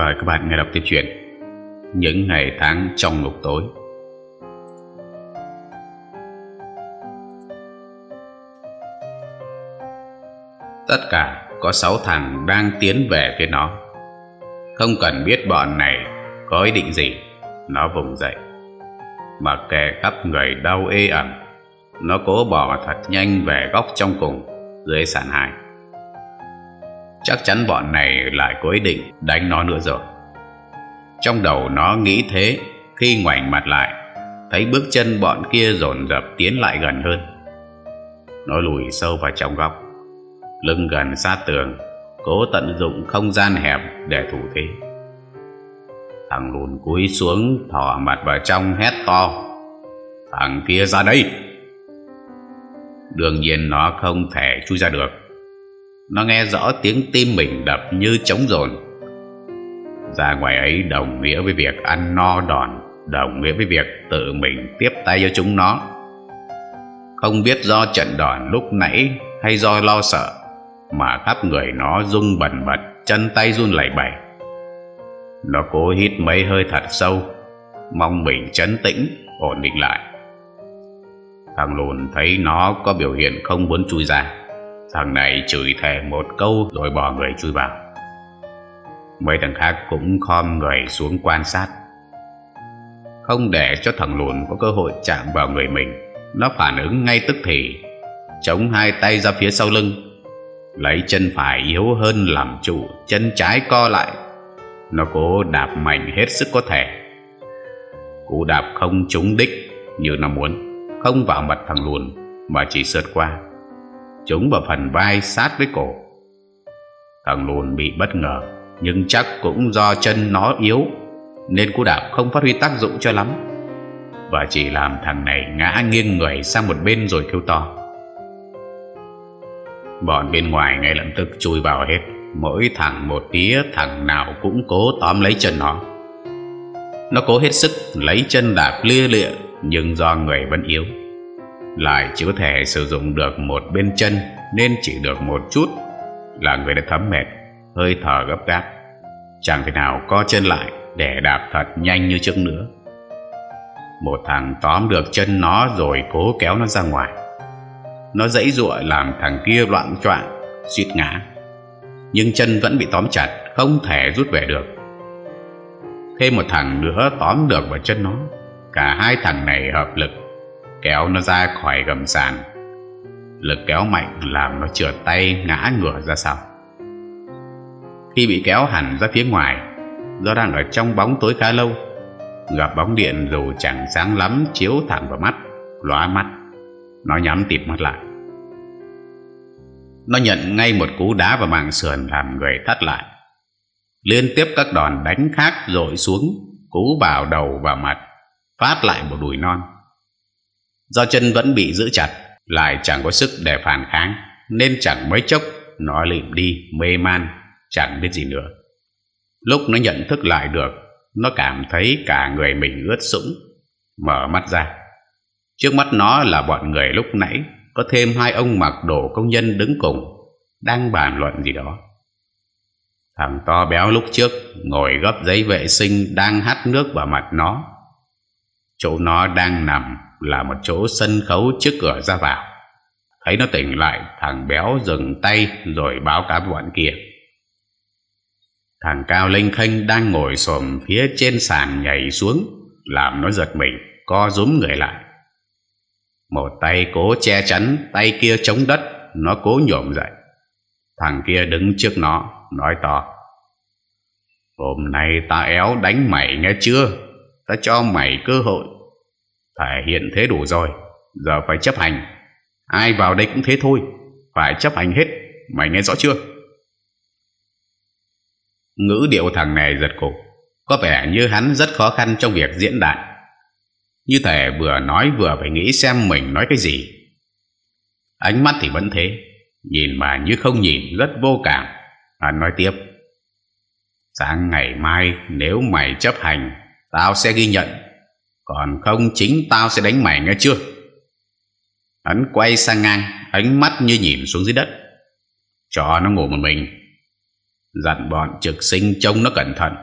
Mời các bạn nghe đọc tiếp chuyện Những ngày tháng trong ngục tối. Tất cả có sáu thằng đang tiến về phía nó. Không cần biết bọn này có ý định gì, Nó vùng dậy. Mà kệ khắp người đau ê ẩm, Nó cố bỏ thật nhanh về góc trong cùng Dưới sàn hải Chắc chắn bọn này lại có ý định đánh nó nữa rồi. Trong đầu nó nghĩ thế, Khi ngoảnh mặt lại, Thấy bước chân bọn kia dồn dập tiến lại gần hơn. Nó lùi sâu vào trong góc, Lưng gần sát tường, Cố tận dụng không gian hẹp để thủ thế. Thằng lùn cúi xuống Thỏ mặt vào trong hét to, Thằng kia ra đây! Đương nhiên nó không thể chui ra được nó nghe rõ tiếng tim mình đập như trống rồn. Ra ngoài ấy đồng nghĩa với việc ăn no đòn, Đồng nghĩa với việc tự mình tiếp tay cho chúng nó. Không biết do trận đòn lúc nãy hay do lo sợ Mà khắp người nó rung bần bật, Chân tay run lẩy bẩy. Nó cố hít mấy hơi thật sâu, Mong mình chấn tĩnh, Ổn định lại. Thằng lùn thấy nó có biểu hiện không muốn chui ra. Thằng này chửi thề một câu rồi bỏ người chui vào. Mấy thằng khác cũng khom người xuống quan sát. Không để cho thằng lùn có cơ hội chạm vào người mình, Nó phản ứng ngay tức thì, Chống hai tay ra phía sau lưng, Lấy chân phải yếu hơn làm trụ Chân trái co lại. Nó cố đạp mạnh hết sức có thể. Cú đạp không trúng đích như nó muốn, Không vào mặt thằng lùn Mà chỉ sượt qua. Chúng vào phần vai sát với cổ. Thằng lùn bị bất ngờ, Nhưng chắc cũng do chân nó yếu, Nên cú đạp không phát huy tác dụng cho lắm. Và chỉ làm thằng này ngã nghiêng người sang một bên rồi kêu to. Bọn bên ngoài ngay lập tức chui vào hết, Mỗi thằng một tía Thằng nào cũng cố tóm lấy chân nó. Nó cố hết sức lấy chân đạp lia lịa, Nhưng do người vẫn yếu lại chỉ có thể sử dụng được một bên chân, nên chỉ được một chút. Là người đã thấm mệt, hơi thở gấp gáp. Chẳng thể nào co chân lại để đạp thật nhanh như trước nữa. Một thằng tóm được chân nó rồi cố kéo nó ra ngoài. Nó dãy giụa làm thằng kia loạn choạng, suýt ngã. Nhưng chân vẫn bị tóm chặt, không thể rút về được. Thêm một thằng nữa tóm được vào chân nó. Cả hai thằng này hợp lực kéo nó ra khỏi gầm sàn. Lực kéo mạnh làm nó trượt tay, ngã ngửa ra sau. Khi bị kéo hẳn ra phía ngoài, do đang ở trong bóng tối khá lâu, gặp bóng điện dù chẳng sáng lắm chiếu thẳng vào mắt, lóa mắt. Nó nhắm tịt mắt lại. Nó nhận ngay một cú đá vào màng sườn làm người thắt lại. Liên tiếp các đòn đánh khác dội xuống, cú vào đầu và mặt, phát lại một đùi non. Do chân vẫn bị giữ chặt, Lại chẳng có sức để phản kháng, Nên chẳng mấy chốc Nó lịm đi, mê man, Chẳng biết gì nữa. Lúc nó nhận thức lại được, Nó cảm thấy cả người mình ướt sũng, Mở mắt ra. Trước mắt nó là bọn người lúc nãy, Có thêm hai ông mặc đồ công nhân đứng cùng, Đang bàn luận gì đó. Thằng to béo lúc trước Ngồi gấp giấy vệ sinh Đang hắt nước vào mặt nó. Chỗ nó đang nằm là một chỗ sân khấu trước cửa ra vào. Thấy nó tỉnh lại, thằng béo dừng tay rồi báo cáo với bọn kia. Thằng cao linh khênh đang ngồi xổm phía trên sàn nhảy xuống, làm nó giật mình, co rúm người lại. Một tay cố che chắn, tay kia chống đất, nó cố nhổm dậy. Thằng kia đứng trước nó, nói to. Hôm nay ta éo đánh mày nghe chưa? Ta cho mày cơ hội Thể hiện thế đủ rồi, Giờ phải chấp hành. Ai vào đây cũng thế thôi, Phải chấp hành hết. Mày nghe rõ chưa? Ngữ điệu thằng này giật cục Có vẻ như hắn rất khó khăn trong việc diễn đạt. Như thể vừa nói vừa phải nghĩ xem mình nói cái gì. Ánh mắt thì vẫn thế, Nhìn mà như không nhìn, rất vô cảm. Hắn nói tiếp, Sáng ngày mai nếu mày chấp hành, Tao sẽ ghi nhận còn không chính tao sẽ đánh mày, nghe chưa? Hắn quay sang ngang, Ánh mắt như nhìn xuống dưới đất. Cho nó ngủ một mình. Dặn bọn trực sinh trông nó cẩn thận.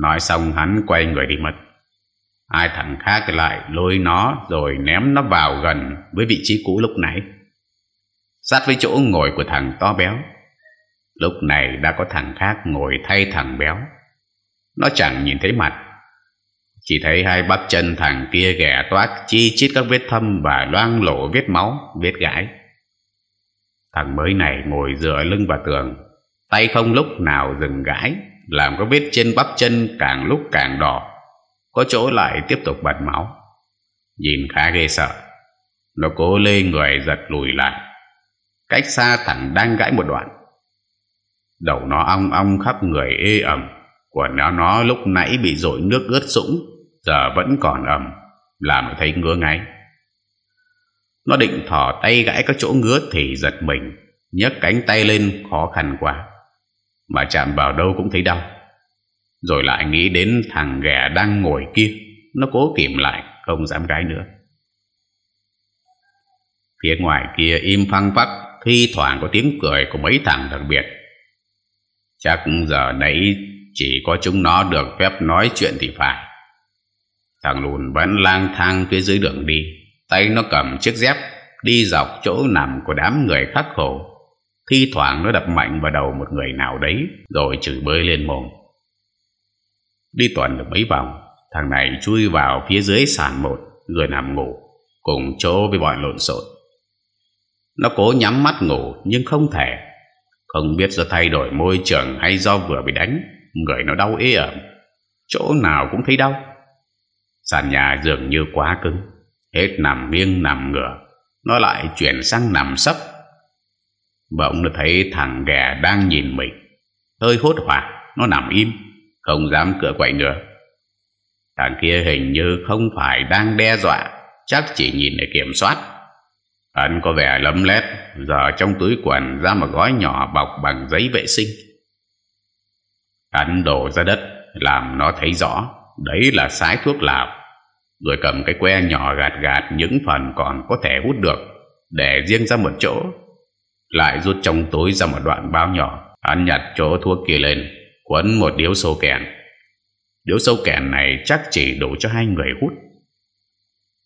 Nói xong hắn quay người đi mất. Hai thằng khác lại lôi nó Rồi ném nó vào gần Với vị trí cũ lúc nãy. Sát với chỗ ngồi của thằng to béo. Lúc này đã có thằng khác ngồi thay thằng béo. Nó chẳng nhìn thấy mặt chỉ thấy hai bắp chân thằng kia ghẻ toát Chi chít các vết thâm Và loang lổ vết máu, vết gãi. Thằng mới này ngồi dựa lưng vào tường Tay không lúc nào dừng gãi Làm có vết trên bắp chân càng lúc càng đỏ Có chỗ lại tiếp tục bật máu. Nhìn khá ghê sợ Nó cố lê người giật lùi lại. Cách xa thằng đang gãi một đoạn. Đầu nó ong ong khắp người ê ẩm Quần áo nó lúc nãy bị dội nước ướt sũng. Giờ vẫn còn ẩm Làm nó thấy ngứa ngáy. Nó định thỏ tay gãi các chỗ ngứa Thì giật mình, nhấc cánh tay lên khó khăn quá Mà chạm vào đâu cũng thấy đau Rồi lại nghĩ đến thằng ghẻ đang ngồi kia, Nó cố kìm lại, Không dám gái nữa Phía ngoài kia im phăng phắc, Thi thoảng có tiếng cười của mấy thằng đặc biệt Chắc giờ nãy chỉ có chúng nó được phép nói chuyện thì phải. Thằng lùn vẫn lang thang phía dưới đường đi, tay nó cầm chiếc dép đi dọc chỗ nằm của đám người khắc khổ. Thi thoảng nó đập mạnh vào đầu một người nào đấy rồi chửi bơi lên mồm. Đi tuần được mấy vòng, thằng này chui vào phía dưới sàn một, người nằm ngủ, cùng chỗ với bọn lộn xộn. Nó cố nhắm mắt ngủ nhưng không thể không biết do thay đổi môi trường hay do vừa bị đánh Người nó đau ế ẩm Chỗ nào cũng thấy đau Sàn nhà dường như quá cứng. Hết nằm nghiêng nằm ngửa. Nó lại chuyển sang nằm sấp. Bỗng nó thấy thằng ghẻ đang nhìn mình. Hơi hốt hoảng, Nó nằm im, Không dám cửa quậy nữa. Thằng kia hình như không phải đang đe dọa, Chắc chỉ nhìn để kiểm soát. Anh có vẻ lấm lét, Giờ trong túi quần ra một gói nhỏ bọc bằng giấy vệ sinh. Anh đổ ra đất, Làm nó thấy rõ, Đấy là sái thuốc lào. Rồi cầm cái que nhỏ gạt gạt Những phần còn có thể hút được, Để riêng ra một chỗ, Lại rút trong túi ra một đoạn bao nhỏ hắn nhặt chỗ thuốc kia lên, Quấn một điếu sâu kèn. Điếu sâu kèn này chắc chỉ đủ cho hai người hút.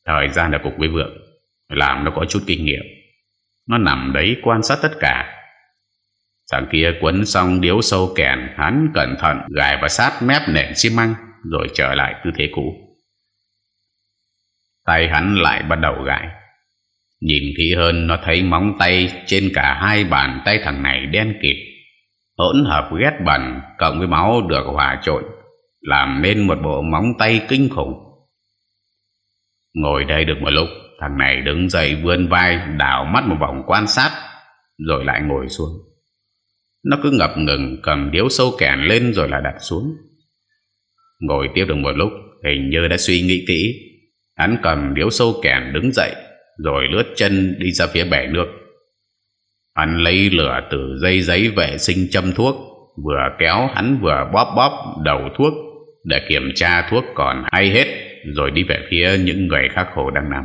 Thời gian là cục với vượng, làm nó có chút kinh nghiệm. Nó nằm đấy quan sát tất cả. Thằng kia quấn xong điếu sâu kèn, Hắn cẩn thận gài vào sát mép nền xi măng, Rồi trở lại tư thế cũ. Tay hắn lại bắt đầu gãi. Nhìn kỹ hơn, nó thấy móng tay Trên cả hai bàn tay thằng này đen kịt. Hỗn hợp ghét bẩn, Cộng với máu được hòa trộn, Làm nên một bộ móng tay kinh khủng. Ngồi đây được một lúc, Thằng này đứng dậy vươn vai, đảo mắt một vòng quan sát, Rồi lại ngồi xuống. Nó cứ ngập ngừng, cầm điếu sâu kèn lên rồi lại đặt xuống. Ngồi tiếp được một lúc, Hình như đã suy nghĩ kỹ. Hắn cầm điếu sâu kèn đứng dậy, Rồi lướt chân đi ra phía bể nước. Hắn lấy lửa từ dây giấy vệ sinh châm thuốc, Vừa kéo hắn vừa bóp bóp đầu thuốc Để kiểm tra thuốc còn hay hết, Rồi đi về phía những người khác khổ đang nằm.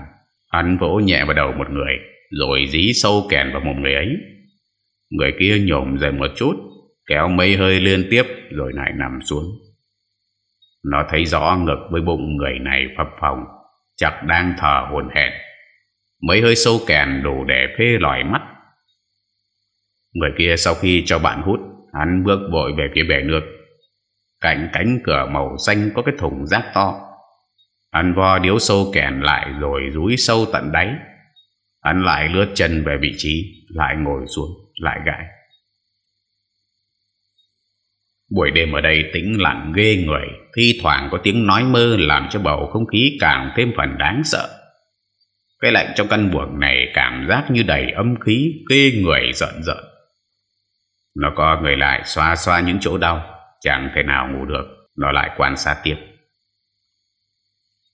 Hắn vỗ nhẹ vào đầu một người, Rồi dí sâu kèn vào một người ấy. Người kia nhổm dậy một chút, Kéo mấy hơi liên tiếp, Rồi lại nằm xuống. Nó thấy rõ ngực với bụng người này phập phồng chặt đang thở hồn hển Mấy hơi sâu kèn đủ để phê lòi mắt Người kia sau khi cho bạn hút Hắn bước vội về phía bể nước Cạnh cánh cửa màu xanh có cái thùng rác to Hắn vo điếu sâu kèn lại rồi rúi sâu tận đáy. Hắn lại lướt chân về vị trí, lại ngồi xuống, lại gãi. Buổi đêm ở đây tĩnh lặng ghê người, thi thoảng có tiếng nói mơ làm cho bầu không khí càng thêm phần đáng sợ. Cái lạnh trong căn buồng này cảm giác như đầy âm khí, ghê người giận giận. Nó co người lại xoa xoa những chỗ đau, chẳng thể nào ngủ được, nó lại quan sát tiếp.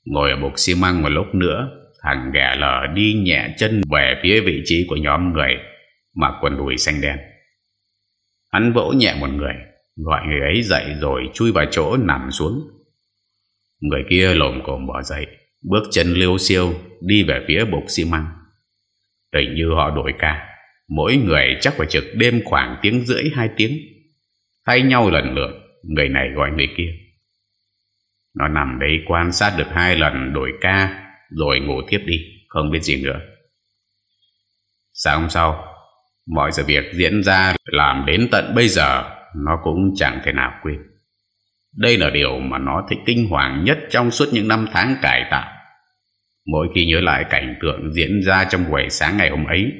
Ngồi ở bục xi măng một lúc nữa Thằng ghẻ lờ đi nhẹ chân về phía vị trí của nhóm người Mặc quần đùi xanh đen Hắn vỗ nhẹ một người Gọi người ấy dậy rồi chui vào chỗ nằm xuống. Người kia lồm cồm bỏ dậy, Bước chân liêu siêu Đi về phía bục xi măng. Hình như họ đổi ca, Mỗi người chắc phải trực đêm khoảng tiếng rưỡi hai tiếng. Thay nhau lần lượt, Người này gọi người kia. Nó nằm đấy quan sát được hai lần đổi ca, Rồi ngủ tiếp đi, Không biết gì nữa. Sáng hôm sau, Mọi sự việc diễn ra Làm đến tận bây giờ. Nó cũng chẳng thể nào quên Đây là điều mà nó thấy kinh hoàng nhất Trong suốt những năm tháng cải tạo Mỗi khi nhớ lại cảnh tượng diễn ra trong buổi sáng ngày hôm ấy,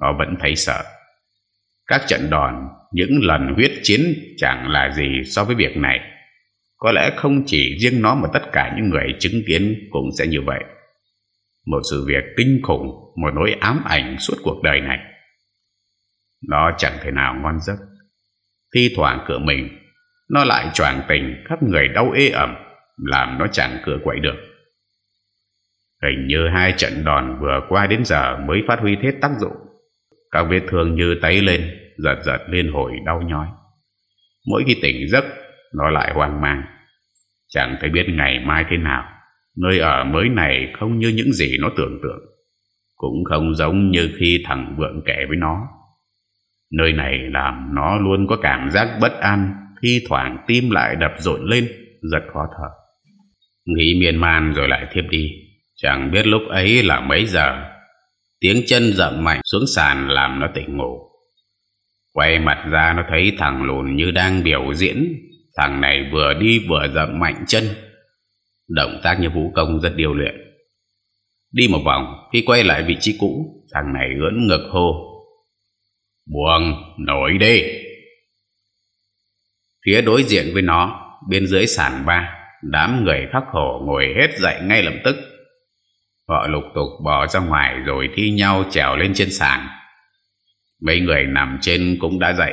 nó vẫn thấy sợ. Các trận đòn, những lần huyết chiến chẳng là gì so với việc này. Có lẽ không chỉ riêng nó mà tất cả những người chứng kiến cũng sẽ như vậy. Một sự việc kinh khủng, một nỗi ám ảnh suốt cuộc đời này. Nó chẳng thể nào ngon giấc. Thi thoảng cửa mình, nó lại choàng tình khắp người đau ê ẩm, làm nó chẳng cửa quậy được. Hình như hai trận đòn vừa qua đến giờ mới phát huy hết tác dụng. Các vết thương như tấy lên, giật giật lên hồi đau nhói. Mỗi khi tỉnh giấc, nó lại hoang mang. Chẳng thể biết ngày mai thế nào. Nơi ở mới này không như những gì nó tưởng tượng. Cũng không giống như khi thằng Vượng kể với nó. Nơi này làm nó luôn có cảm giác bất an, thi thoảng tim lại đập rộn lên, giật khó thở. Nghĩ miên man rồi lại thiếp đi. Chẳng biết lúc ấy là mấy giờ. Tiếng chân dậm mạnh xuống sàn làm nó tỉnh ngủ. Quay mặt ra nó thấy thằng lùn như đang biểu diễn. Thằng này vừa đi vừa dậm mạnh chân. Động tác như vũ công rất điều luyện. Đi một vòng Khi quay lại vị trí cũ Thằng này ưỡn ngực hô. Buông nổi đi Phía đối diện với nó Bên dưới sàn ba Đám người khắc khổ ngồi hết dậy ngay lập tức Họ lục tục bỏ ra ngoài rồi thi nhau trèo lên trên sàn. Mấy người nằm trên cũng đã dậy,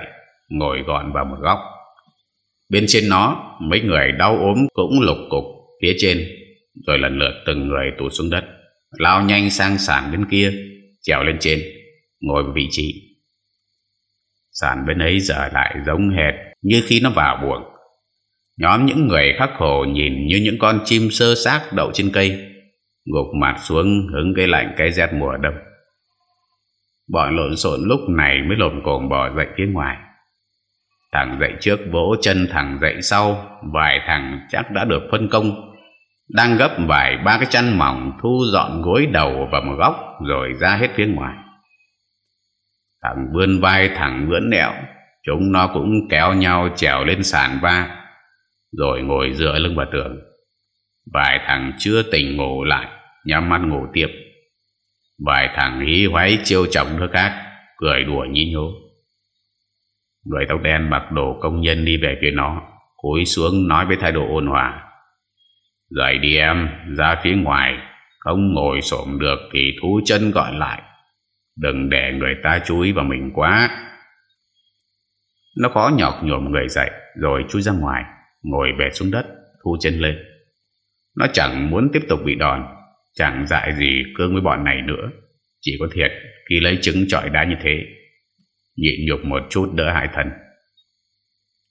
ngồi gọn vào một góc. Bên trên nó, mấy người đau ốm cũng lục cục phía trên, rồi lần lượt từng người tụt xuống đất, lao nhanh sang sàn bên kia, trèo lên trên, ngồi vào vị trí. Sàn bên ấy giờ lại giống hệt như khi nó vào buồng. Nhóm những người khắc khổ nhìn như những con chim sơ xác đậu trên cây, gục mặt xuống hứng cái lạnh cái rét mùa đông. Bọn lộn xộn lúc này mới lồm cồm bò dậy phía ngoài. Thằng dậy trước vỗ chân thằng dậy sau, vài thằng chắc đã được phân công. Đang gấp vài ba cái chăn mỏng thu dọn gối đầu vào một góc rồi ra hết phía ngoài. Thằng vươn vai thằng vưỡn nẹo, chúng nó cũng kéo nhau trèo lên sàn va, rồi ngồi dựa lưng vào tường. Vài thằng chưa tỉnh ngủ lại Nhắm mắt ngủ tiếp. Vài thằng hí hoáy chiêu trọng thứ khác Cười đùa nhí nhố. Người tóc đen mặc đồ công nhân đi về phía nó Cúi xuống nói với thái độ ôn hòa. Dậy đi em Ra phía ngoài Không ngồi xổm được thì thú chân gọi lại. Đừng để người ta chú ý vào mình quá. Nó khó nhọc nhổm người dậy, Rồi chui ra ngoài, Ngồi bệt xuống đất, Thu chân lên. Nó chẳng muốn tiếp tục bị đòn, Chẳng dại gì cương với bọn này nữa. Chỉ có thiệt khi lấy trứng trọi đá như thế, Nhịn nhục một chút đỡ hại thân.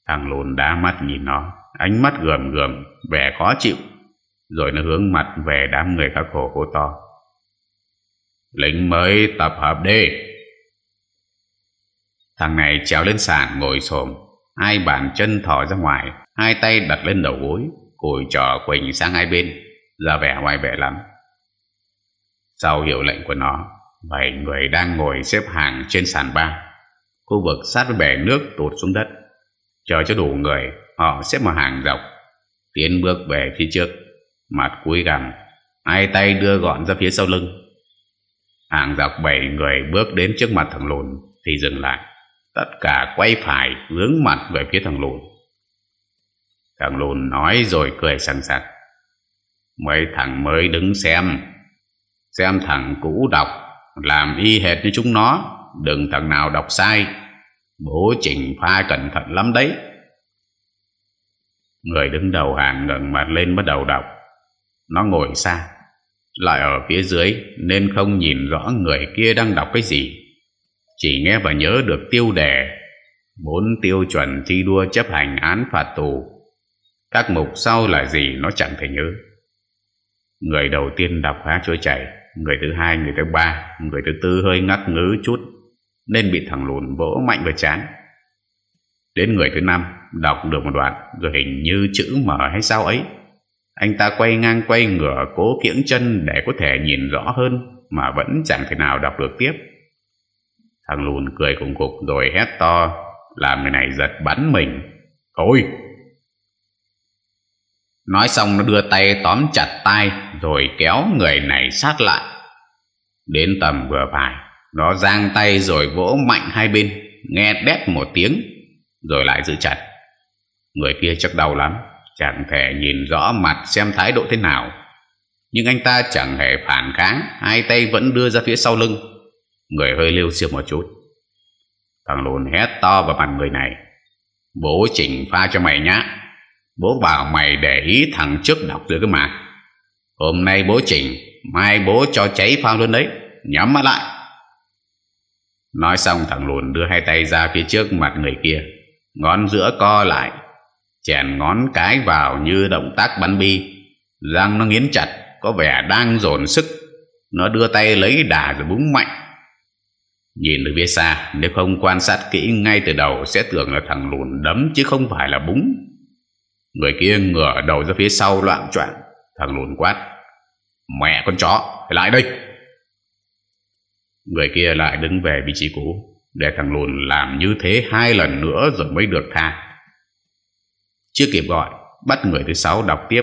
Thằng lùn đá mắt nhìn nó, Ánh mắt gườm gườm, Vẻ khó chịu. Rồi nó hướng mặt về đám người khắc khổ hô to. Lính mới tập hợp đi. Thằng này trèo lên sàn ngồi xổm. Hai bàn chân thò ra ngoài, Hai tay đặt lên đầu gối, Cùi trò quỳnh sang hai bên. Ra vẻ ngoài vẻ lắm. Sau hiệu lệnh của nó, bảy người đang ngồi xếp hàng trên sàn ba. Khu vực sát với bể nước tụt xuống đất. Chờ cho đủ người, họ xếp một hàng dọc, tiến bước về phía trước. Mặt cúi gằm, hai tay đưa gọn ra phía sau lưng hàng dọc bảy người bước đến trước mặt thằng lùn thì dừng lại. Tất cả quay phải hướng mặt về phía thằng lùn. Thằng lùn nói rồi cười sẵn sặc. Mấy thằng mới đứng xem. Xem thằng cũ đọc, làm y hệt như chúng nó. Đừng thằng nào đọc sai. Bố chỉnh pha cẩn thận lắm đấy. Người đứng đầu hàng ngẩng mặt lên bắt đầu đọc. Nó ngồi xa lại ở phía dưới nên không nhìn rõ người kia đang đọc cái gì. Chỉ nghe và nhớ được tiêu đề bốn tiêu chuẩn thi đua chấp hành án phạt tù. Các mục sau là gì nó chẳng thể nhớ. Người đầu tiên đọc khá trôi chảy Người thứ hai, người thứ ba, người thứ tư hơi ngắt ngứ chút nên bị thằng lùn vỗ mạnh vào chán. Đến người thứ năm Đọc được một đoạn Rồi hình như chữ mở hay sao ấy. Anh ta quay ngang quay ngửa Cố kiễng chân để có thể nhìn rõ hơn, Mà vẫn chẳng thể nào đọc được tiếp. Thằng lùn cười cùng cục Rồi hét to, Làm người này giật bắn mình. Thôi. Nói xong nó đưa tay tóm chặt tay Rồi kéo người này sát lại. Đến tầm vừa phải, Nó giang tay rồi vỗ mạnh hai bên, Nghe đét một tiếng, Rồi lại giữ chặt. Người kia chắc đau lắm. Chẳng thể nhìn rõ mặt xem thái độ thế nào. Nhưng anh ta chẳng hề phản kháng, Hai tay vẫn đưa ra phía sau lưng. Người hơi liêu xiêu một chút. Thằng lùn hét to vào mặt người này. Bố chỉnh pha cho mày nhá. Bố bảo mày để ý thằng trước đọc rồi cái mà. Hôm nay bố chỉnh, Mai bố cho cháy phao luôn đấy. Nhắm mắt lại. Nói xong thằng lùn đưa hai tay ra phía trước mặt người kia. Ngón giữa co lại. Chèn ngón cái vào như động tác bắn bi. Răng nó nghiến chặt, Có vẻ đang dồn sức. Nó đưa tay lấy đà rồi búng mạnh. Nhìn từ phía xa, Nếu không quan sát kỹ ngay từ đầu Sẽ tưởng là thằng lùn đấm chứ không phải là búng. Người kia ngửa đầu ra phía sau loạn choạng. Thằng lùn quát, Mẹ con chó lại đây. Người kia lại đứng về vị trí cũ, Để thằng lùn làm như thế hai lần nữa Rồi mới được tha. Chưa kịp gọi, Bắt người thứ sáu đọc tiếp,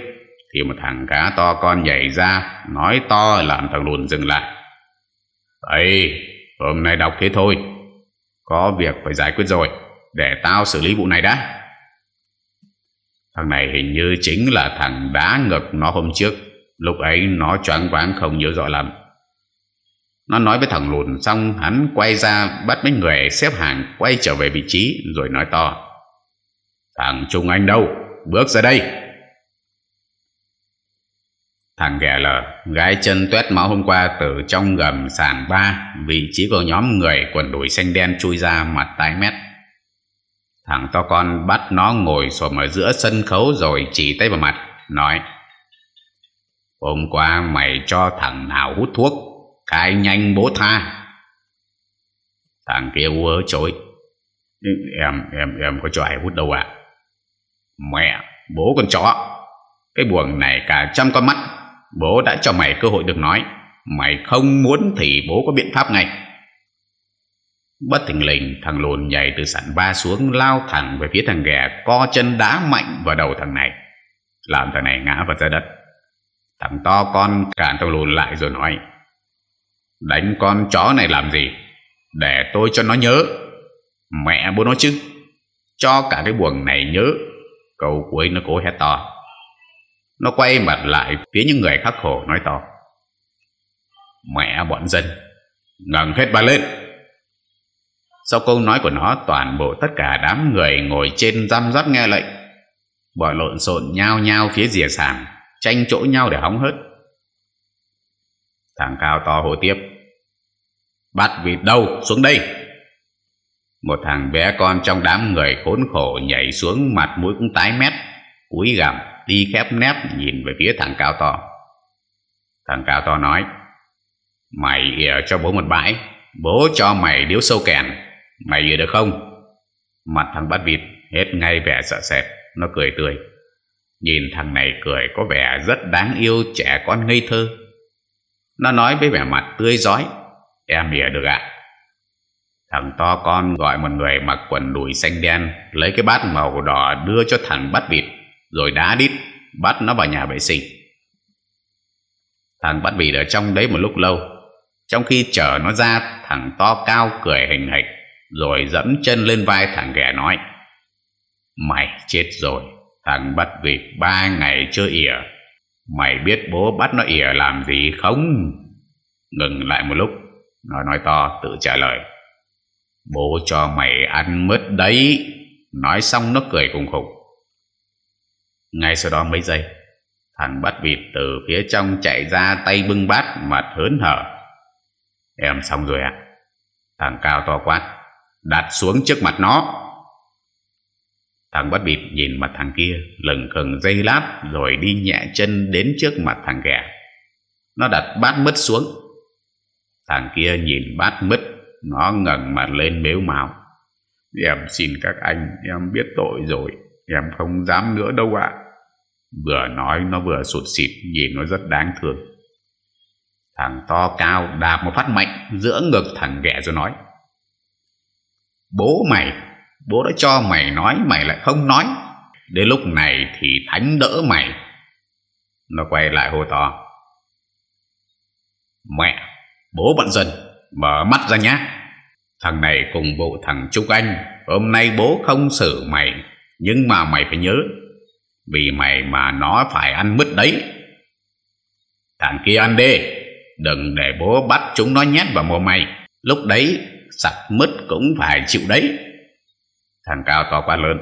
Thì một thằng cá to con nhảy ra, Nói to làm thằng lùn dừng lại. Ấy Hôm nay đọc thế thôi, Có việc phải giải quyết rồi, Để tao xử lý vụ này đã. Thằng này hình như chính là thằng đá ngực nó hôm trước, Lúc ấy nó choáng váng không nhớ rõ lắm. Nó nói với thằng lùn xong, Hắn quay ra bắt mấy người xếp hàng Quay trở về vị trí, Rồi nói to. Thằng Trung Anh đâu Bước ra đây Thằng ghẻ lờ Gái chân tuét máu hôm qua Từ trong gầm sàn ba Vị trí của nhóm người quần đùi xanh đen Chui ra mặt tái mét Thằng to con bắt nó ngồi xổm ở giữa sân khấu rồi chỉ tay vào mặt, nói Hôm qua mày cho thằng nào hút thuốc, khai nhanh bố tha. Thằng kia ua chối. Em, em, em có cho ai hút đâu ạ. Mẹ, bố con chó. Cái buồng này cả trăm con mắt. Bố đã cho mày cơ hội được nói. Mày không muốn thì bố có biện pháp ngay. Bất thình lình thằng lùn nhảy từ sàn ba xuống lao thẳng về phía thằng ghẻ co chân đá mạnh vào đầu thằng này làm thằng này ngã vào ra đất thằng to con cản thằng lùn lại rồi nói đánh con chó này làm gì để tôi cho nó nhớ mẹ bố nó chứ cho cả cái buồng này nhớ câu cuối nó cố hét to. Nó quay mặt lại phía những người khắc khổ nói to. Mẹ bọn dân, ngẩng hết ba lên. Sau câu nói của nó, toàn bộ tất cả đám người ngồi trên răm rắp nghe lệnh. Bọn lộn xộn nhau nhau phía rìa sàn, Tranh chỗ nhau để hóng hớt. Thằng cao to hồ tiếp. Bắt vịt đâu? Xuống đây. Một thằng bé con trong đám người khốn khổ Nhảy xuống mặt mũi cũng tái mét, Cúi gằm đi khép nép Nhìn về phía thằng cao to. Thằng cao to nói, Mày ỉa cho bố một bãi, Bố cho mày điếu sâu kèn, Mày hiểu được không? Mặt thằng bắt vịt hết ngay vẻ sợ sệt, Nó cười tươi. Nhìn thằng này cười có vẻ rất đáng yêu Trẻ con ngây thơ. Nó nói với vẻ mặt tươi giói Em hiểu được ạ. Thằng to con gọi một người mặc quần đùi xanh đen, Lấy cái bát màu đỏ đưa cho thằng bắt vịt, Rồi đá đít, Bắt nó vào nhà vệ sinh. Thằng bắt vịt ở trong đấy một lúc lâu, Trong khi chờ nó ra, Thằng to cao cười hình hạch rồi dẫm chân lên vai thằng ghẻ nói, Mày chết rồi, Thằng bắt vịt ba ngày chưa ỉa. Mày biết bố bắt nó ỉa làm gì không? Ngừng lại một lúc, Nó nói to, tự trả lời Bố cho mày ăn mứt đấy. Nói xong nó cười cùng khủng Ngay sau đó mấy giây, Thằng bắt vịt từ phía trong chạy ra tay bưng bát mặt hớn hở. Em xong rồi à Thằng cao to quát đặt xuống trước mặt nó. Thằng bắt bịp nhìn mặt thằng kia, lừng khừng dây lát rồi đi nhẹ chân đến trước mặt thằng ghẻ. Nó đặt bát mứt xuống. Thằng kia nhìn bát mứt nó ngẩng mặt lên mếu máu. Em xin các anh, em biết tội rồi, em không dám nữa đâu ạ. Vừa nói nó vừa sụt xịt, nhìn nó rất đáng thương. Thằng to cao đạp một phát mạnh giữa ngực thằng ghẻ rồi nói. Bố mày, bố đã cho mày nói mày lại không nói. Đến lúc này thì thánh đỡ mày. Nó quay lại hô to. Mẹ, bố bận dần, mở mắt ra nhá. Thằng này cùng bộ thằng Trúc Anh, hôm nay bố không xử mày, nhưng mà mày phải nhớ, vì mày mà nó phải ăn mứt đấy. Thằng kia ăn đi, đừng để bố bắt chúng nó nhét vào mồm mày, lúc đấy sặc mứt cũng phải chịu đấy. Thằng Cao to quá lớn.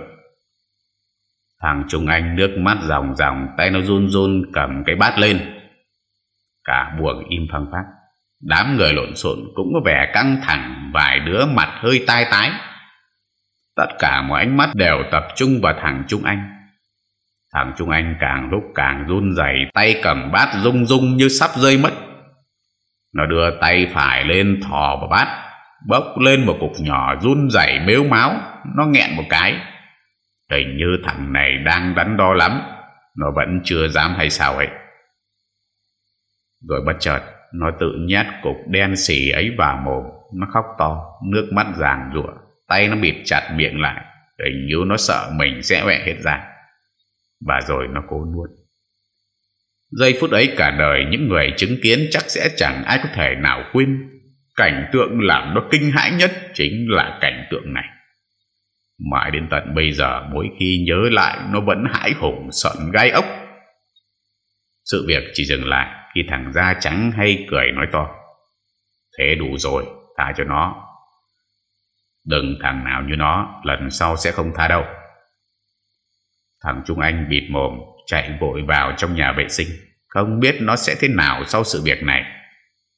Thằng Trung Anh nước mắt ròng ròng, tay nó run run cầm cái bát lên. Cả buồng im phăng phát. Đám người lộn xộn cũng có vẻ căng thẳng, vài đứa mặt hơi tai tái. Tất cả mọi ánh mắt đều tập trung vào thằng Trung Anh. Thằng Trung Anh càng lúc càng run rẩy, tay cầm bát rung rung như sắp rơi mất. Nó đưa tay phải lên thò vào bát, bốc lên một cục nhỏ run rẩy mếu máu, nó nghẹn một cái. Hình như thằng này đang đắn đo lắm, nó vẫn chưa dám hay sao ấy. Rồi bất chợt, nó tự nhét cục đen xì ấy vào mồm, nó khóc to, nước mắt ràng rụa, tay nó bịt chặt miệng lại, hình như nó sợ mình sẽ vẹ hết ra. Và rồi nó cố nuốt. Giây phút ấy cả đời những người chứng kiến chắc sẽ chẳng ai có thể nào quên. Cảnh tượng làm nó kinh hãi nhất chính là cảnh tượng này. Mãi đến tận bây giờ mỗi khi nhớ lại nó vẫn hãi hùng sợn gai ốc. Sự việc chỉ dừng lại khi thằng da trắng hay cười nói to. Thế đủ rồi, tha cho nó. Đừng thằng nào như nó, lần sau sẽ không tha đâu. Thằng Trung Anh bịt mồm, chạy vội vào trong nhà vệ sinh. Không biết nó sẽ thế nào sau sự việc này.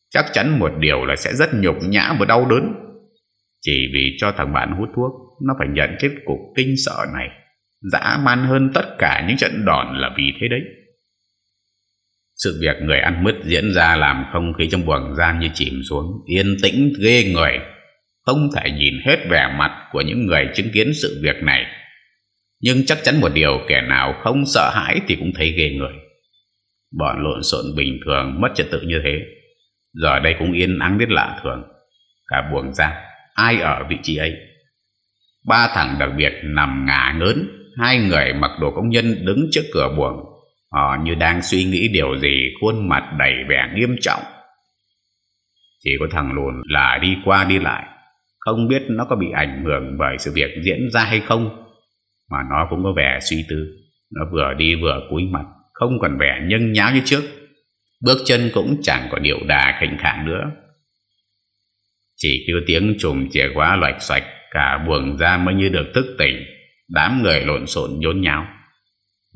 Chắc chắn một điều là sẽ rất nhục nhã và đau đớn. Chỉ vì cho thằng bạn hút thuốc, nó phải nhận kết cục kinh sợ này. Dã man hơn tất cả những trận đòn là vì thế đấy. Sự việc người ăn mứt diễn ra làm không khí trong buồng giam như chìm xuống, yên tĩnh ghê người. Không thể nhìn hết vẻ mặt của những người chứng kiến sự việc này. Nhưng chắc chắn một điều kẻ nào không sợ hãi thì cũng thấy ghê người. Bọn lộn xộn bình thường mất trật tự như thế. Giờ đây cũng yên ắng đến lạ thường. Cả buồng giam, ai ở vị trí ấy. Ba thằng đặc biệt nằm ngả ngớn, hai người mặc đồ công nhân đứng trước cửa buồng Họ như đang suy nghĩ điều gì, khuôn mặt đầy vẻ nghiêm trọng. Chỉ có thằng lùn là đi qua đi lại. Không biết nó có bị ảnh hưởng bởi sự việc diễn ra hay không. Mà nó cũng có vẻ suy tư. Nó vừa đi vừa cúi mặt. Không còn vẻ nhân nháo như trước. Bước chân cũng chẳng có điệu đà khệnh khạng nữa. Chỉ kêu tiếng trùm chìa khóa loạch xoạch, Cả buồng ra mới như được thức tỉnh Đám người lộn xộn nhốn nháo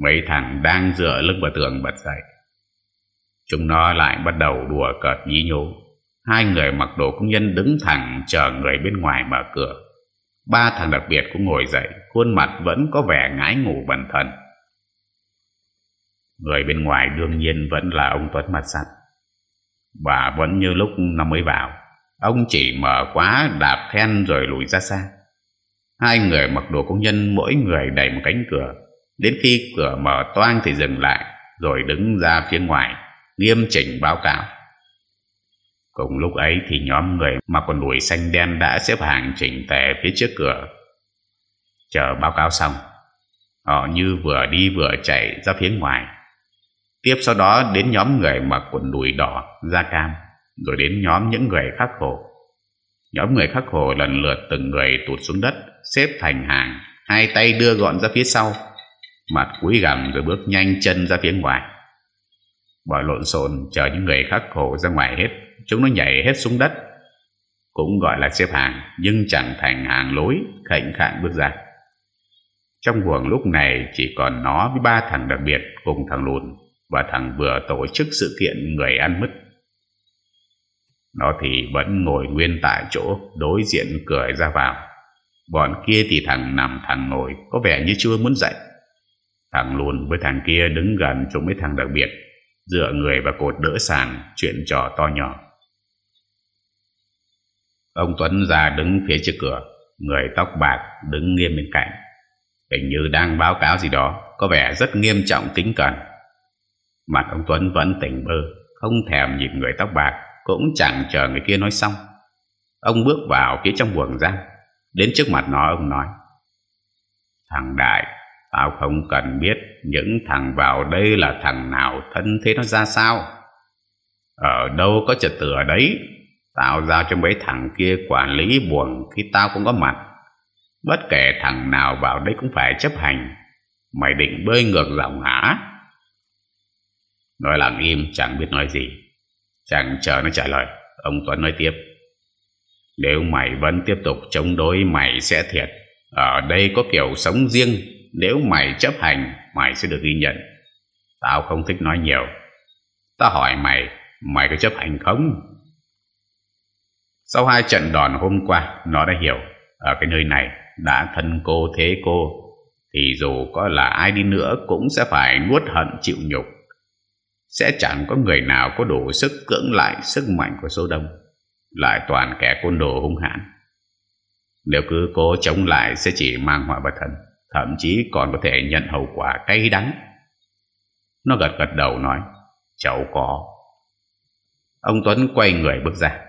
Mấy thằng đang dựa lưng vào tường bật dậy. Chúng nó lại bắt đầu đùa cợt nhí nhố. Hai người mặc đồ công nhân đứng thẳng chờ người bên ngoài mở cửa. Ba thằng đặc biệt cũng ngồi dậy, khuôn mặt vẫn có vẻ ngái ngủ bần thần. Người bên ngoài đương nhiên vẫn là ông Tuấn mặt sắt. Và vẫn như lúc nó mới vào, ông chỉ mở quá đạp then rồi lùi ra xa. Hai người mặc đồ công nhân mỗi người đẩy một cánh cửa Đến khi cửa mở toang thì dừng lại, rồi đứng ra phía ngoài, nghiêm chỉnh báo cáo. Cùng lúc ấy thì nhóm người mặc quần đùi xanh đen đã xếp hàng chỉnh tề phía trước cửa. Chờ báo cáo xong, họ như vừa đi vừa chạy ra phía ngoài. Tiếp sau đó đến nhóm người mặc quần đùi đỏ, da cam, rồi đến nhóm những người khắc khổ. Nhóm người khắc khổ lần lượt từng người tụt xuống đất, xếp thành hàng, hai tay đưa gọn ra phía sau, mặt cúi gằm rồi bước nhanh chân ra phía ngoài. Bọn lộn xộn chờ những người khắc khổ ra ngoài hết, chúng nó nhảy hết xuống đất. Cũng gọi là xếp hàng, nhưng chẳng thành hàng lối, khệnh khạng bước ra. Trong buồng lúc này chỉ còn nó với ba thằng đặc biệt cùng thằng lùn và thằng vừa tổ chức sự kiện người ăn mứt. Nó thì vẫn ngồi nguyên tại chỗ đối diện cửa ra vào. Bọn kia thì thằng nằm thằng ngồi có vẻ như chưa muốn dậy. Thằng lùn với thằng kia đứng gần chúng với thằng đặc biệt, dựa người vào cột đỡ sàn, chuyện trò to nhỏ. Ông Tuấn ra đứng phía trước cửa, Người tóc bạc đứng nghiêm bên cạnh. Hình như đang báo cáo gì đó Có vẻ rất nghiêm trọng kính cẩn. Mặt ông Tuấn vẫn tỉnh bơ Không thèm nhìn người tóc bạc Cũng chẳng chờ người kia nói xong. Ông bước vào phía trong buồng giam Đến trước mặt nó ông nói Thằng Đại Tao không cần biết Những thằng vào đây là thằng nào Thân thế nó ra sao. Ở đâu có trật tự ở đấy. Tao giao cho mấy thằng kia quản lý buồn Khi tao không có mặt. Bất kể thằng nào vào đây cũng phải chấp hành. Mày định bơi ngược dòng hả? Nói lặng im, chẳng biết nói gì. Chẳng chờ nó trả lời, Ông Tuấn nói tiếp. Nếu mày vẫn tiếp tục chống đối, mày sẽ thiệt. Ở đây có kiểu sống riêng. Nếu mày chấp hành, Mày sẽ được ghi nhận. Tao không thích nói nhiều. Tao hỏi mày Mày có chấp hành không? Sau hai trận đòn hôm qua, Nó đã hiểu, Ở cái nơi này, đã thân cô thế cô, Thì dù có là ai đi nữa Cũng sẽ phải nuốt hận chịu nhục. Sẽ chẳng có người nào Có đủ sức cưỡng lại Sức mạnh của số đông, Lại toàn kẻ côn đồ hung hãn. Nếu cứ cố chống lại Sẽ chỉ mang họa vào thân Thậm chí còn có thể nhận hậu quả cay đắng. Nó gật gật đầu nói Cháu có. Ông Tuấn quay người bước ra.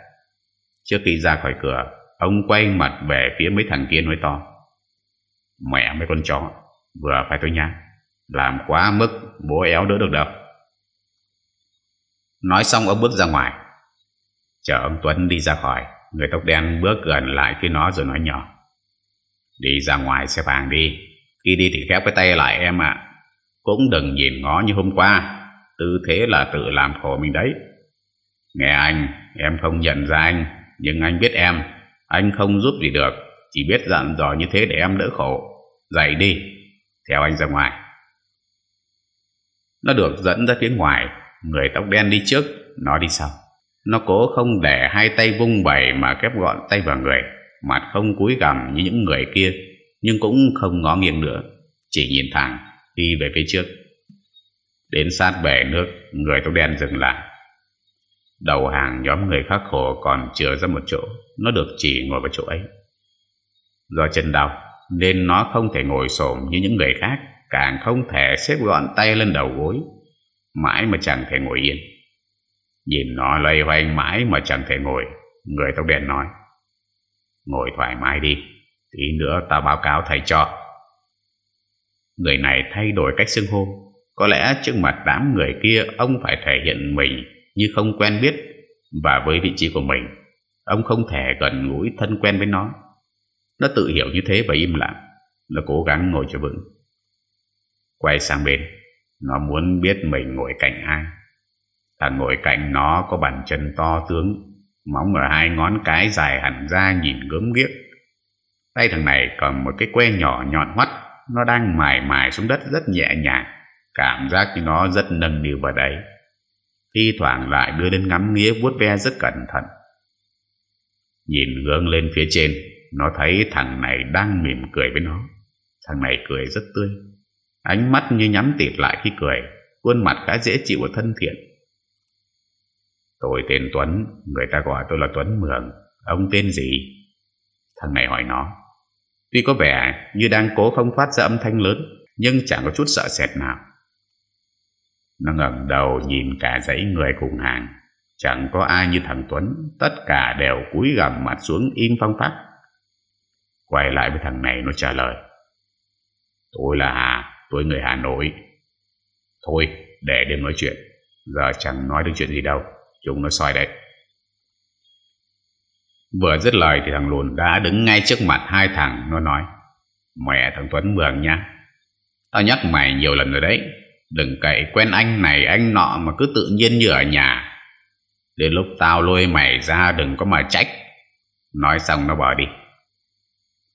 Trước khi ra khỏi cửa, Ông quay mặt về phía mấy thằng kia nói to, Mẹ mấy con chó, Vừa phải tôi nha. Làm quá mức bố éo đỡ được đâu. Nói xong, ông bước ra ngoài. Chờ ông Tuấn đi ra khỏi, Người tóc đen bước gần lại phía nó rồi nói nhỏ, Đi ra ngoài xe vàng đi. Khi đi thì khép cái tay lại em ạ. Cũng đừng nhìn ngó như hôm qua. Tư thế là tự làm khổ mình đấy. Nghe anh, Em không nhận ra anh, Nhưng anh biết em. Anh không giúp gì được, Chỉ biết dặn dò như thế để em đỡ khổ. Dậy đi, Theo anh ra ngoài. Nó được dẫn ra phía ngoài. Người tóc đen đi trước, Nó đi sau. Nó cố không để hai tay vung bẩy Mà kép gọn tay vào người. Mặt không cúi gằm như những người kia. Nhưng cũng không ngó nghiêng nữa Chỉ nhìn thẳng đi về phía trước. Đến sát bể nước Người tóc đen dừng lại. Đầu hàng nhóm người khắc khổ Còn chưa ra một chỗ Nó được chỉ ngồi vào chỗ ấy. Do chân đau nên nó không thể ngồi xổm như những người khác, càng không thể xếp gọn tay lên đầu gối, mãi mà chẳng thể ngồi yên. Nhìn nó lây hoành mãi mà chẳng thể ngồi, người tóc đen nói, ngồi thoải mái đi, tí nữa ta báo cáo thầy cho. Người này thay đổi cách xưng hô, có lẽ trước mặt đám người kia ông phải thể hiện mình như không quen biết và với vị trí của mình, ông không thể gần gũi thân quen với nó. Nó tự hiểu như thế và im lặng. Nó cố gắng ngồi cho vững. Quay sang bên. Nó muốn biết mình ngồi cạnh ai. Thằng ngồi cạnh nó có bàn chân to tướng Móng ở hai ngón cái dài hẳn ra nhìn gớm ghiếc. Tay thằng này cầm một cái que nhỏ nhọn hoắt Nó đang mài mài xuống đất rất nhẹ nhàng. Cảm giác như nó rất nâng niu vào đấy. Thi thoảng lại đưa lên ngắm nghía vuốt ve rất cẩn thận. Nhìn gương lên phía trên, nó thấy thằng này đang mỉm cười với nó. Thằng này cười rất tươi. Ánh mắt như nhắm tịt lại khi cười, Khuôn mặt khá dễ chịu và thân thiện. Tôi tên Tuấn, Người ta gọi tôi là Tuấn Mường. Ông tên gì? Thằng này hỏi nó. Tuy có vẻ như đang cố không phát ra âm thanh lớn, Nhưng chẳng có chút sợ sệt nào. Nó ngẩng đầu nhìn cả dãy người cùng hàng. Chẳng có ai như thằng Tuấn, Tất cả đều cúi gằm mặt xuống im phong phát Quay lại với thằng này, nó trả lời. Tôi là Hà, Tôi người Hà Nội. Thôi, để đêm nói chuyện. Giờ chẳng nói được chuyện gì đâu, Chúng nó soi đấy Vừa dứt lời thì thằng lùn đã đứng ngay trước mặt hai thằng, Nó nói, Mẹ thằng Tuấn Mường nha, Tao nhắc mày nhiều lần rồi đấy. Đừng cậy quen anh này, anh nọ Mà cứ tự nhiên như ở nhà. Đến lúc tao lôi mày ra, Đừng có mà trách. Nói xong nó bỏ đi.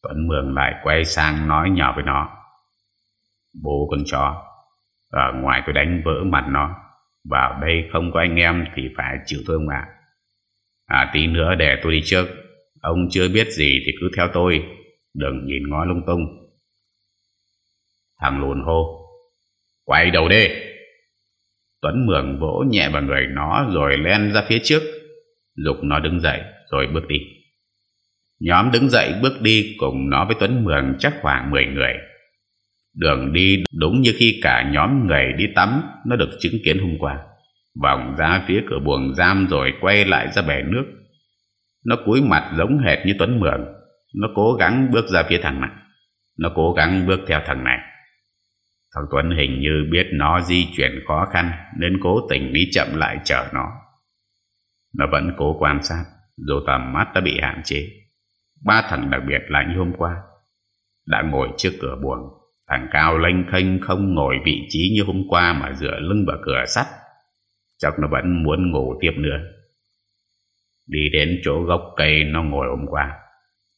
Tuấn Mường lại quay sang nói nhỏ với nó, Bố con chó, Ở ngoài tôi đánh vỡ mặt nó, Vào đây không có anh em Thì phải chịu thôi mà. À tí nữa để tôi đi trước. Ông chưa biết gì thì cứ theo tôi. Đừng nhìn ngó lung tung. Thằng lùn hô, Quay đầu đi. Tuấn Mường vỗ nhẹ vào người nó Rồi len ra phía trước. Dục nó đứng dậy rồi bước đi. Nhóm đứng dậy bước đi cùng nó với Tuấn Mường chắc khoảng 10 người. Đường đi đúng như khi cả nhóm người đi tắm nó được chứng kiến hôm qua. Vòng ra phía cửa buồng giam rồi quay lại ra bể nước. Nó cúi mặt giống hệt như Tuấn Mường. Nó cố gắng bước ra phía thằng này. Nó cố gắng bước theo thằng này. Thằng Tuấn hình như biết nó di chuyển khó khăn nên cố tình đi chậm lại chờ nó. Nó vẫn cố quan sát, dù tầm mắt đã bị hạn chế. Ba thằng đặc biệt là như hôm qua đã ngồi trước cửa buồng. Thằng Cao lênh khênh không ngồi vị trí như hôm qua mà dựa lưng vào cửa sắt. Chắc nó vẫn muốn ngủ tiếp nữa. Đi đến chỗ gốc cây nó ngồi hôm qua.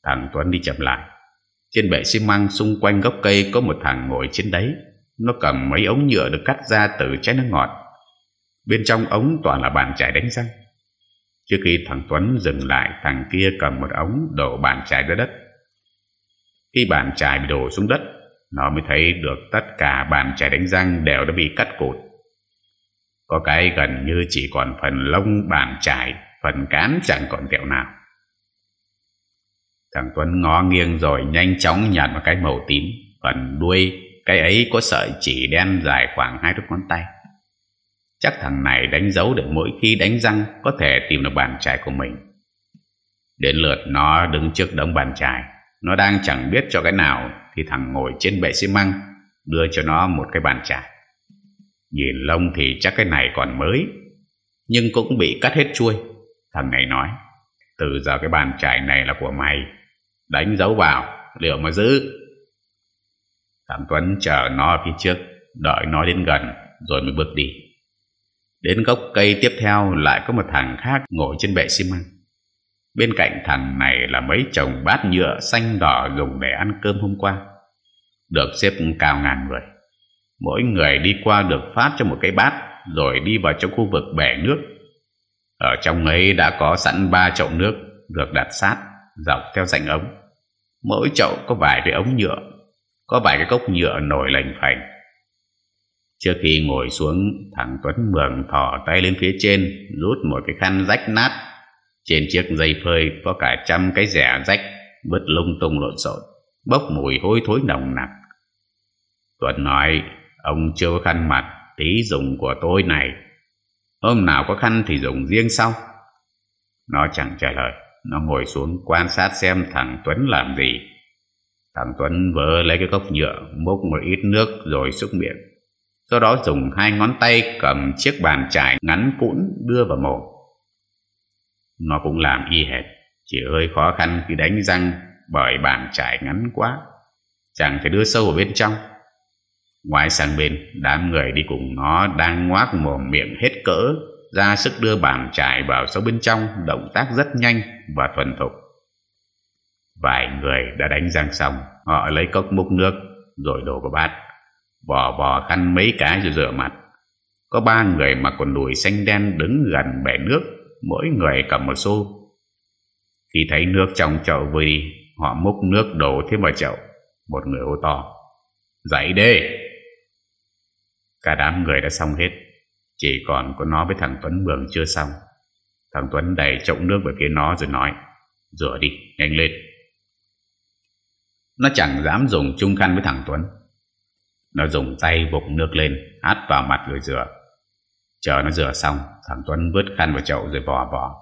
Thằng Tuấn đi chậm lại. Trên bệ xi măng xung quanh gốc cây có một thằng ngồi trên đấy. Nó cầm mấy ống nhựa được cắt ra từ trái nước ngọt. Bên trong ống toàn là bàn chải đánh răng. Trước khi thằng Tuấn dừng lại, thằng kia cầm một ống đổ bàn chải ra đất. Khi bàn chải bị đổ xuống đất, nó mới thấy được tất cả bàn chải đánh răng đều đã bị cắt cụt. Có cái gần như chỉ còn phần lông bàn trải phần cán chẳng còn tẹo nào. Thằng Tuấn ngó nghiêng rồi nhanh chóng nhặt một cái màu tím, phần đuôi cái ấy có sợi chỉ đen dài khoảng hai đốt ngón tay. Chắc thằng này đánh dấu được mỗi khi đánh răng có thể tìm được bàn chải của mình. Đến lượt nó đứng trước đống bàn chải, nó đang chẳng biết cho cái nào thì thằng ngồi trên bệ xi măng đưa cho nó một cái bàn chải. Nhìn lông thì chắc cái này còn mới, nhưng cũng bị cắt hết chuôi. Thằng này nói, từ giờ cái bàn chải này là của mày, đánh dấu vào, liệu mà giữ. Thằng Tuấn chờ nó phía trước, đợi nó đến gần rồi mới bước đi. Đến gốc cây tiếp theo lại có một thằng khác ngồi trên bệ xi măng. Bên cạnh thằng này là mấy chồng bát nhựa xanh đỏ dùng để ăn cơm hôm qua. Được xếp cao ngàn người. Mỗi người đi qua được phát cho một cái bát rồi đi vào trong khu vực bể nước. Ở trong ấy đã có sẵn ba chậu nước được đặt sát dọc theo rãnh ống. Mỗi chậu có vài cái ống nhựa, có vài cái cốc nhựa nổi lành phành Trước khi ngồi xuống, thằng Tuấn Mường thỏ tay lên phía trên, rút một cái khăn rách nát. Trên chiếc dây phơi có cả trăm cái rẻ rách, vứt lung tung lộn xộn, bốc mùi hôi thối nồng nặc. Tuấn nói, ông chưa có khăn mặt, tí dùng của tôi này. Hôm nào có khăn thì dùng riêng sau. Nó chẳng trả lời, nó ngồi xuống quan sát xem thằng Tuấn làm gì. Thằng Tuấn vớ lấy cái cốc nhựa, múc một ít nước rồi xúc miệng sau đó dùng hai ngón tay cầm chiếc bàn chải ngắn cũn đưa vào mồm. Nó cũng làm y hệt, chỉ hơi khó khăn khi đánh răng bởi bàn chải ngắn quá, chẳng thể đưa sâu vào bên trong. Ngoài sang bên, đám người đi cùng nó đang ngoác mồm miệng hết cỡ, ra sức đưa bàn chải vào sâu bên trong, động tác rất nhanh và thuần thục. Vài người đã đánh răng xong, họ lấy cốc múc nước rồi đổ vào bát vò vò khăn mấy cái rồi rửa mặt. Có ba người mặc quần đùi xanh đen đứng gần bể nước, mỗi người cầm một xô. Khi thấy nước trong chậu vơi đi, họ múc nước đổ thêm vào chậu. Một người hô to, dậy đê! Cả đám người đã xong hết, chỉ còn có nó với thằng Tuấn Mường chưa xong. Thằng Tuấn đẩy chậu nước về phía nó rồi nói, rửa đi, nhanh lên. Nó chẳng dám dùng chung khăn với thằng Tuấn. Nó dùng tay vục nước lên Hát vào mặt rồi rửa. Chờ nó rửa xong Thằng Tuấn vứt khăn vào chậu rồi vò vò.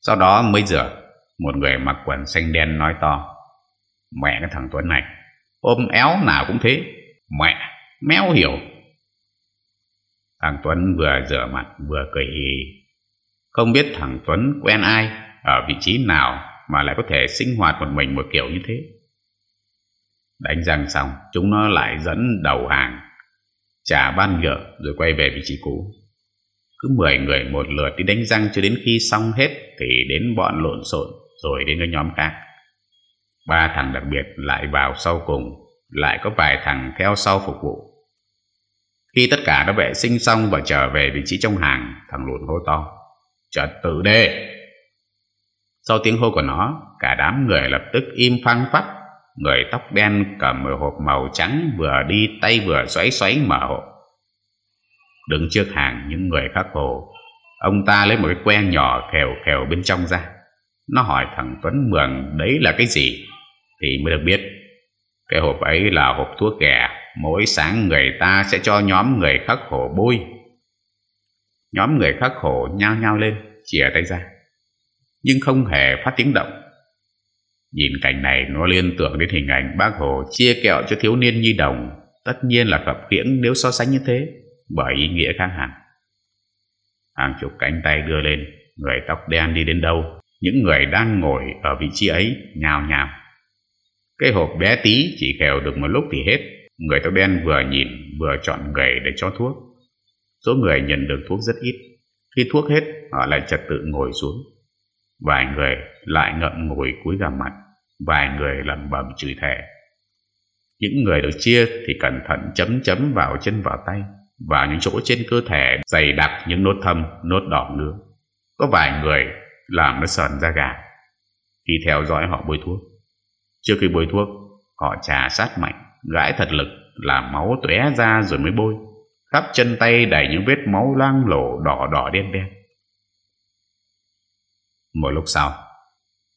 Sau đó mới rửa Một người mặc quần xanh đen nói to Mẹ cái thằng Tuấn này Ôm éo nào cũng thế. Mẹ méo hiểu. Thằng Tuấn vừa rửa mặt vừa cười hì Không biết thằng Tuấn quen ai Ở vị trí nào Mà lại có thể sinh hoạt một mình một kiểu như thế Đánh răng xong, chúng nó lại dẫn đầu hàng, trả ban ngựa rồi quay về vị trí cũ. Cứ 10 người một lượt đi đánh răng cho đến khi xong hết thì đến bọn lộn xộn rồi đến cái nhóm khác. Ba thằng đặc biệt lại vào sau cùng, lại có vài thằng theo sau phục vụ. Khi tất cả đã vệ sinh xong và trở về vị trí trong hàng, thằng lụn hô to. Trật tự đê! Sau tiếng hô của nó, cả đám người lập tức im phăng phắc Người tóc đen cầm một hộp màu trắng vừa đi tay vừa xoáy xoáy mở hộp. Đứng trước hàng những người khác hồ, ông ta lấy một cái que nhỏ khèo khèo bên trong ra. Nó hỏi thằng Tuấn Mường đấy là cái gì Thì mới được biết Cái hộp ấy là hộp thuốc ghẻ Mỗi sáng người ta sẽ cho nhóm người khắc khổ bôi. Nhóm người khắc khổ nhao nhao lên, Chìa tay ra. Nhưng không hề phát tiếng động. Nhìn cảnh này, nó liên tưởng đến hình ảnh bác Hồ chia kẹo cho thiếu niên nhi đồng. Tất nhiên là khập khiễng nếu so sánh như thế, Bởi ý nghĩa khác hẳn. Hàng chục cánh tay đưa lên, Người tóc đen đi đến đâu, Những người đang ngồi ở vị trí ấy Nhào nhào. Cái hộp bé tí chỉ khèo được một lúc thì hết. Người tóc đen vừa nhìn Vừa chọn người để cho thuốc. Số người nhận được thuốc rất ít. Khi thuốc hết họ lại trật tự ngồi xuống. Vài người lại ngậm ngồi cúi gằm mặt Vài người lẩm bẩm chửi thề. Những người được chia thì cẩn thận chấm chấm vào chân vào tay Vào những chỗ trên cơ thể dày đặc những nốt thâm, nốt đỏ ngứa. Có vài người làm nó sờn da gà Khi theo dõi họ bôi thuốc. Trước khi bôi thuốc Họ trà sát mạnh Gãi thật lực, Làm máu tóe ra rồi mới bôi. Khắp chân tay đầy những vết máu loang lổ đỏ đỏ đen đen. Một lúc sau,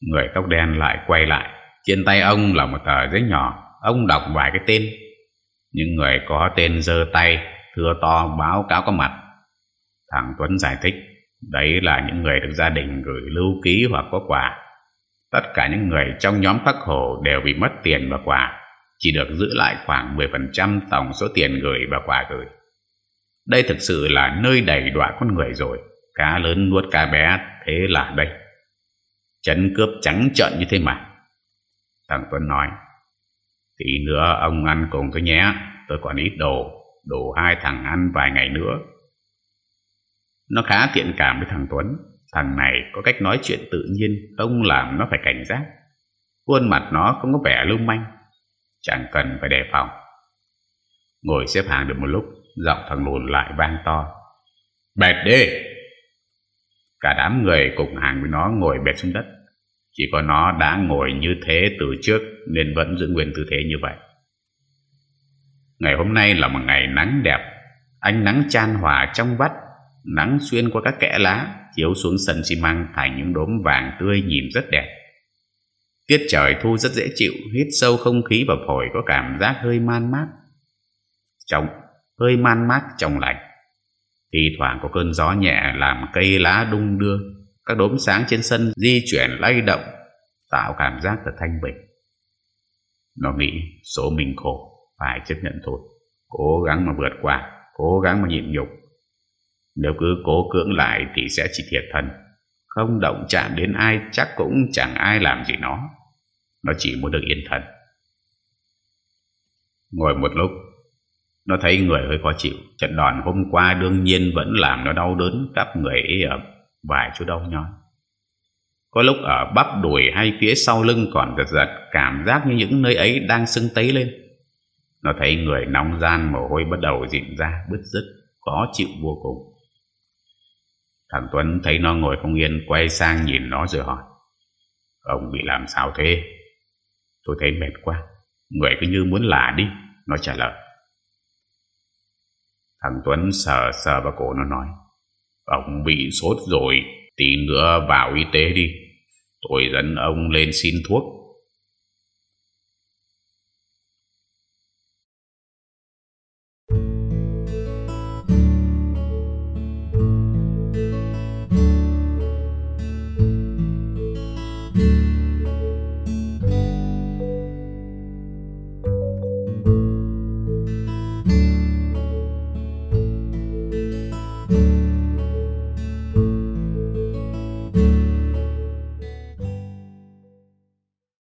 Người tóc đen lại quay lại. Trên tay ông là một tờ giấy nhỏ. Ông đọc vài cái tên. Những người có tên giơ tay, Thưa to, báo cáo có mặt. Thằng Tuấn giải thích, Đấy là những người được gia đình gửi lưu ký hoặc có quà. Tất cả những người trong nhóm khắc khổ Đều bị mất tiền và quà. Chỉ được giữ lại khoảng 10% tổng số tiền gửi và quà gửi. Đây thực sự là nơi đầy đọa con người rồi, Cá lớn nuốt cá bé, Thế là đây. Chấn cướp trắng trợn như thế mà. Thằng Tuấn nói, Tí nữa ông ăn cùng tôi nhé, Tôi còn ít đồ, Đủ hai thằng ăn vài ngày nữa. Nó khá thiện cảm với thằng Tuấn. Thằng này có cách nói chuyện tự nhiên, Không làm nó phải cảnh giác. Khuôn mặt nó không có vẻ lưu manh. Chẳng cần phải đề phòng. Ngồi xếp hàng được một lúc, Giọng thằng lùn lại vang to. Bẹt đi! Cả đám người cùng hàng với nó ngồi bẹt xuống đất. Chỉ có nó đã ngồi như thế từ trước Nên vẫn giữ nguyên tư thế như vậy. Ngày hôm nay là một ngày nắng đẹp. Ánh nắng chan hòa trong vắt, Nắng xuyên qua các kẽ lá, Chiếu xuống sân xi măng thành những đốm vàng tươi nhìn rất đẹp. Tiết trời thu rất dễ chịu, Hít sâu không khí vào phổi có cảm giác hơi man mát Trong, hơi man mát trong lạnh Thì thoảng có cơn gió nhẹ làm cây lá đung đưa. Các đốm sáng trên sân di chuyển lay động, Tạo cảm giác thật thanh bình. Nó nghĩ số mình khổ, Phải chấp nhận thôi. Cố gắng mà vượt qua, Cố gắng mà nhịn nhục. Nếu cứ cố cưỡng lại thì sẽ chỉ thiệt thân. Không động chạm đến ai Chắc cũng chẳng ai làm gì nó Nó chỉ muốn được yên thân Ngồi một lúc Nó thấy người hơi khó chịu Trận đòn hôm qua đương nhiên vẫn làm nó đau đớn Các người ấy ẩm vài chỗ đau nhói. Có lúc ở bắp đùi hay phía sau lưng còn giật giật, cảm giác như những nơi ấy đang sưng tấy lên. Nó thấy người nóng gian mồ hôi bắt đầu dịn ra, bứt rứt, khó chịu vô cùng. Thằng Tuấn thấy nó ngồi không yên, quay sang nhìn nó rồi hỏi. Ông bị làm sao thế? Tôi thấy mệt quá, người cứ như muốn lạ đi, nó trả lời. Thằng Tuấn sờ sờ vào cổ nó nói. Ông bị sốt rồi Tí nữa vào y tế đi Tôi dẫn ông lên xin thuốc